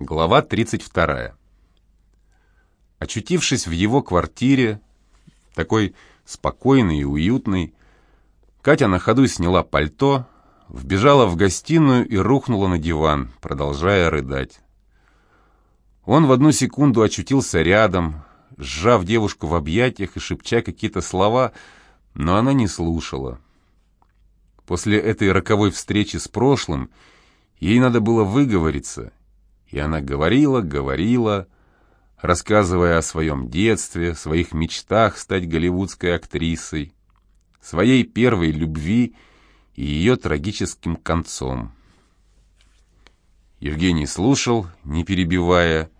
Глава 32. Очутившись в его квартире, такой спокойный и уютный, Катя на ходу сняла пальто, вбежала в гостиную и рухнула на диван, продолжая рыдать. Он в одну секунду очутился рядом, сжав девушку в объятиях и шепча какие-то слова, но она не слушала. После этой роковой встречи с прошлым ей надо было выговориться — и она говорила, говорила, рассказывая о своем детстве, своих мечтах стать голливудской актрисой, своей первой любви и ее трагическим концом. Евгений слушал, не перебивая,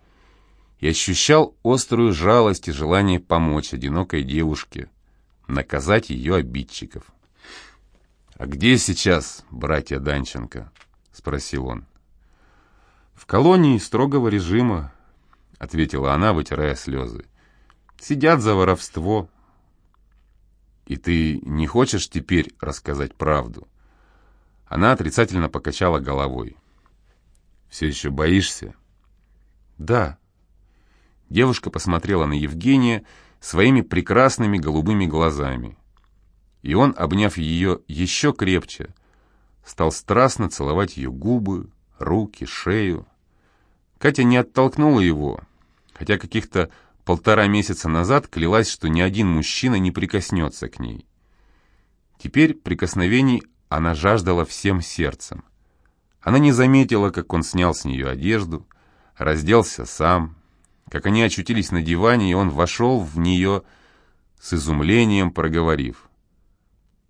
и ощущал острую жалость и желание помочь одинокой девушке, наказать ее обидчиков. «А где сейчас братья Данченко?» — спросил он. «В колонии строгого режима», — ответила она, вытирая слезы. «Сидят за воровство». «И ты не хочешь теперь рассказать правду?» Она отрицательно покачала головой. «Все еще боишься?» «Да». Девушка посмотрела на Евгения своими прекрасными голубыми глазами. И он, обняв ее еще крепче, стал страстно целовать ее губы, руки, шею. Катя не оттолкнула его, хотя каких-то полтора месяца назад клялась, что ни один мужчина не прикоснется к ней. Теперь прикосновений она жаждала всем сердцем. Она не заметила, как он снял с нее одежду, разделся сам, как они очутились на диване, и он вошел в нее с изумлением, проговорив.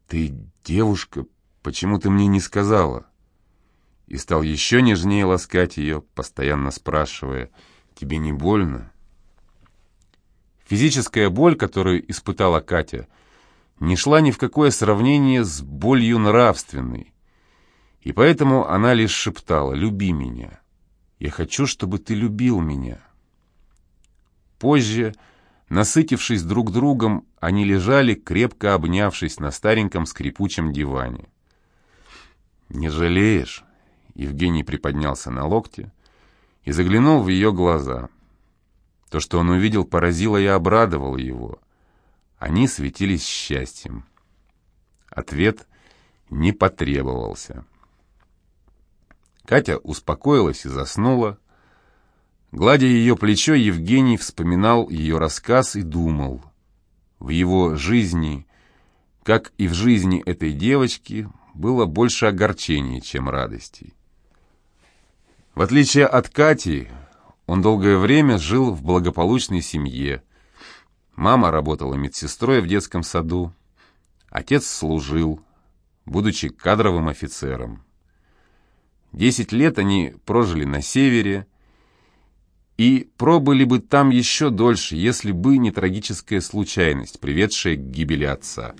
«Ты девушка, почему ты мне не сказала?» И стал еще нежнее ласкать ее, постоянно спрашивая, «Тебе не больно?» Физическая боль, которую испытала Катя, не шла ни в какое сравнение с болью нравственной, и поэтому она лишь шептала «Люби меня, я хочу, чтобы ты любил меня». Позже, насытившись друг другом, они лежали, крепко обнявшись на стареньком скрипучем диване. «Не жалеешь?» Евгений приподнялся на локте и заглянул в ее глаза. То, что он увидел, поразило и обрадовало его. Они светились счастьем. Ответ не потребовался. Катя успокоилась и заснула. Гладя ее плечо, Евгений вспоминал ее рассказ и думал. В его жизни, как и в жизни этой девочки, было больше огорчений, чем радостей. В отличие от Кати, он долгое время жил в благополучной семье. Мама работала медсестрой в детском саду. Отец служил, будучи кадровым офицером. Десять лет они прожили на севере и пробыли бы там еще дольше, если бы не трагическая случайность, приведшая к гибели отца.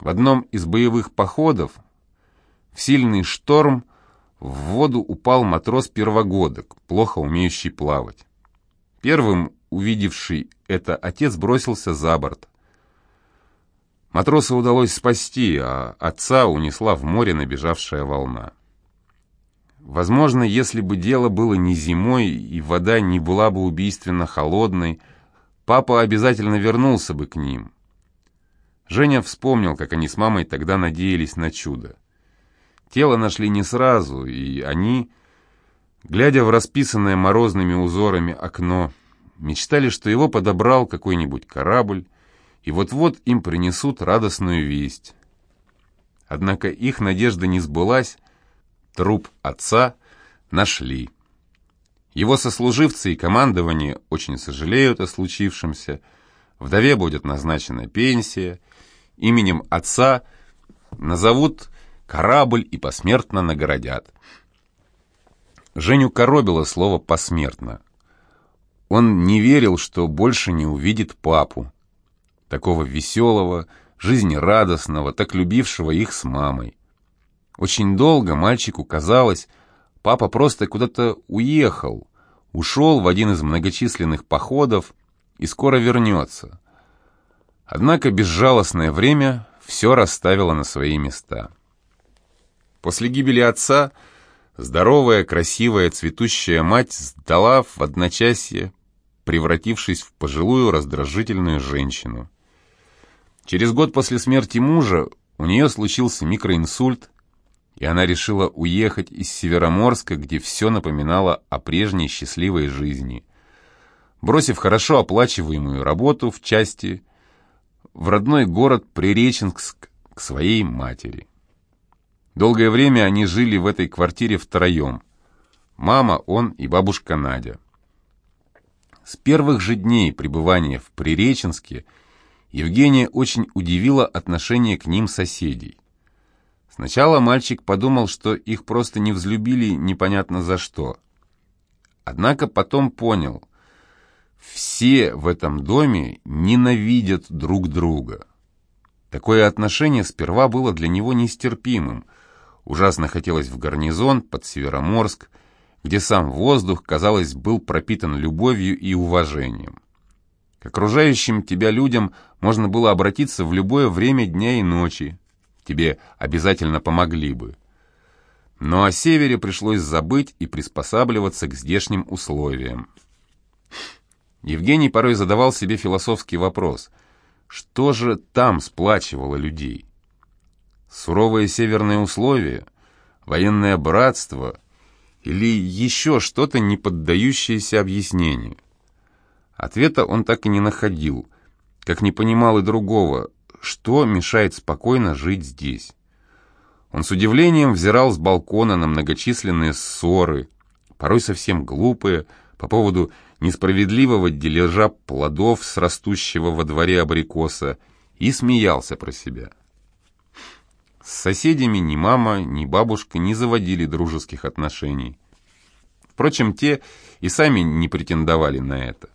В одном из боевых походов в сильный шторм в воду упал матрос-первогодок, плохо умеющий плавать. Первым, увидевший это, отец бросился за борт. Матроса удалось спасти, а отца унесла в море набежавшая волна. Возможно, если бы дело было не зимой и вода не была бы убийственно холодной, папа обязательно вернулся бы к ним. Женя вспомнил, как они с мамой тогда надеялись на чудо. Тело нашли не сразу, и они, глядя в расписанное морозными узорами окно, мечтали, что его подобрал какой-нибудь корабль, и вот-вот им принесут радостную весть. Однако их надежда не сбылась, труп отца нашли. Его сослуживцы и командование очень сожалеют о случившемся, вдове будет назначена пенсия, именем отца назовут корабль и посмертно наградят. Женю коробило слово «посмертно». Он не верил, что больше не увидит папу, такого веселого, жизнерадостного, так любившего их с мамой. Очень долго мальчику казалось, папа просто куда-то уехал, ушел в один из многочисленных походов и скоро вернется. Однако безжалостное время все расставило на свои места. После гибели отца Здоровая, красивая, цветущая мать сдала в одночасье, превратившись в пожилую раздражительную женщину. Через год после смерти мужа у нее случился микроинсульт, и она решила уехать из Североморска, где все напоминало о прежней счастливой жизни. Бросив хорошо оплачиваемую работу в части, в родной город Приреченск к своей матери. Долгое время они жили в этой квартире втроем. Мама, он и бабушка Надя. С первых же дней пребывания в Приреченске Евгения очень удивила отношение к ним соседей. Сначала мальчик подумал, что их просто не взлюбили непонятно за что. Однако потом понял, все в этом доме ненавидят друг друга. Такое отношение сперва было для него нестерпимым. Ужасно хотелось в гарнизон под Североморск, где сам воздух, казалось, был пропитан любовью и уважением. К окружающим тебя людям можно было обратиться в любое время дня и ночи. Тебе обязательно помогли бы. Но о севере пришлось забыть и приспосабливаться к здешним условиям. Евгений порой задавал себе философский вопрос. Что же там сплачивало людей? Суровые северные условия? Военное братство? Или еще что-то, не поддающееся объяснению? Ответа он так и не находил, как не понимал и другого, что мешает спокойно жить здесь. Он с удивлением взирал с балкона на многочисленные ссоры, порой совсем глупые, по поводу несправедливого дележа плодов с растущего во дворе абрикоса, и смеялся про себя. С соседями ни мама, ни бабушка не заводили дружеских отношений. Впрочем, те и сами не претендовали на это.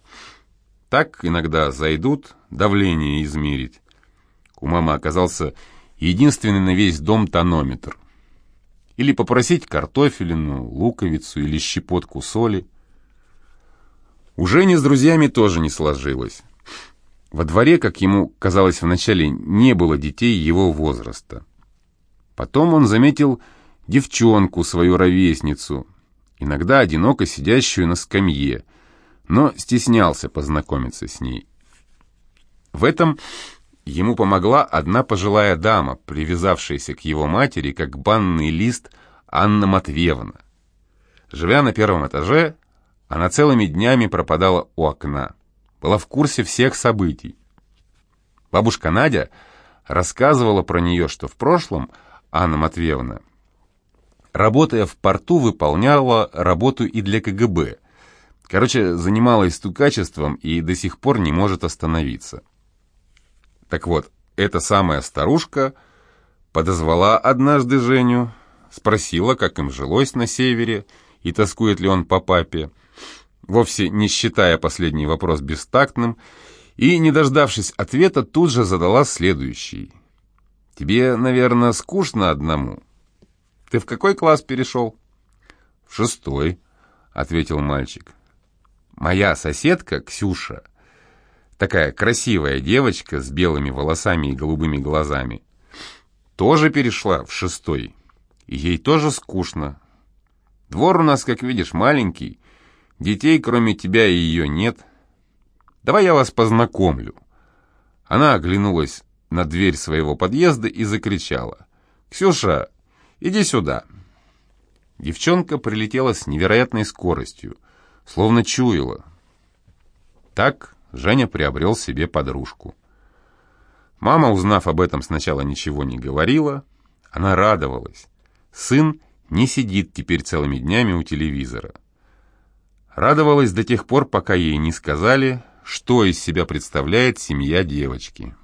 Так иногда зайдут давление измерить. У мамы оказался единственный на весь дом тонометр. Или попросить картофелину, луковицу или щепотку соли. У Жени с друзьями тоже не сложилось. Во дворе, как ему казалось вначале, не было детей его возраста. Потом он заметил девчонку, свою ровесницу, иногда одиноко сидящую на скамье, но стеснялся познакомиться с ней. В этом ему помогла одна пожилая дама, привязавшаяся к его матери, как банный лист Анна Матвеевна. Живя на первом этаже, она целыми днями пропадала у окна, была в курсе всех событий. Бабушка Надя рассказывала про нее, что в прошлом Анна Матвеевна, работая в порту, выполняла работу и для КГБ – Короче, занималась стукачеством и до сих пор не может остановиться. Так вот, эта самая старушка подозвала однажды Женю, спросила, как им жилось на севере и тоскует ли он по папе, вовсе не считая последний вопрос бестактным, и, не дождавшись ответа, тут же задала следующий. «Тебе, наверное, скучно одному. Ты в какой класс перешел?» «В шестой», — ответил мальчик. Моя соседка, Ксюша, такая красивая девочка с белыми волосами и голубыми глазами, тоже перешла в шестой. И ей тоже скучно. Двор у нас, как видишь, маленький. Детей, кроме тебя и ее, нет. Давай я вас познакомлю. Она оглянулась на дверь своего подъезда и закричала. «Ксюша, иди сюда!» Девчонка прилетела с невероятной скоростью словно чуяла. Так Женя приобрел себе подружку. Мама, узнав об этом, сначала ничего не говорила. Она радовалась. Сын не сидит теперь целыми днями у телевизора. Радовалась до тех пор, пока ей не сказали, что из себя представляет семья девочки.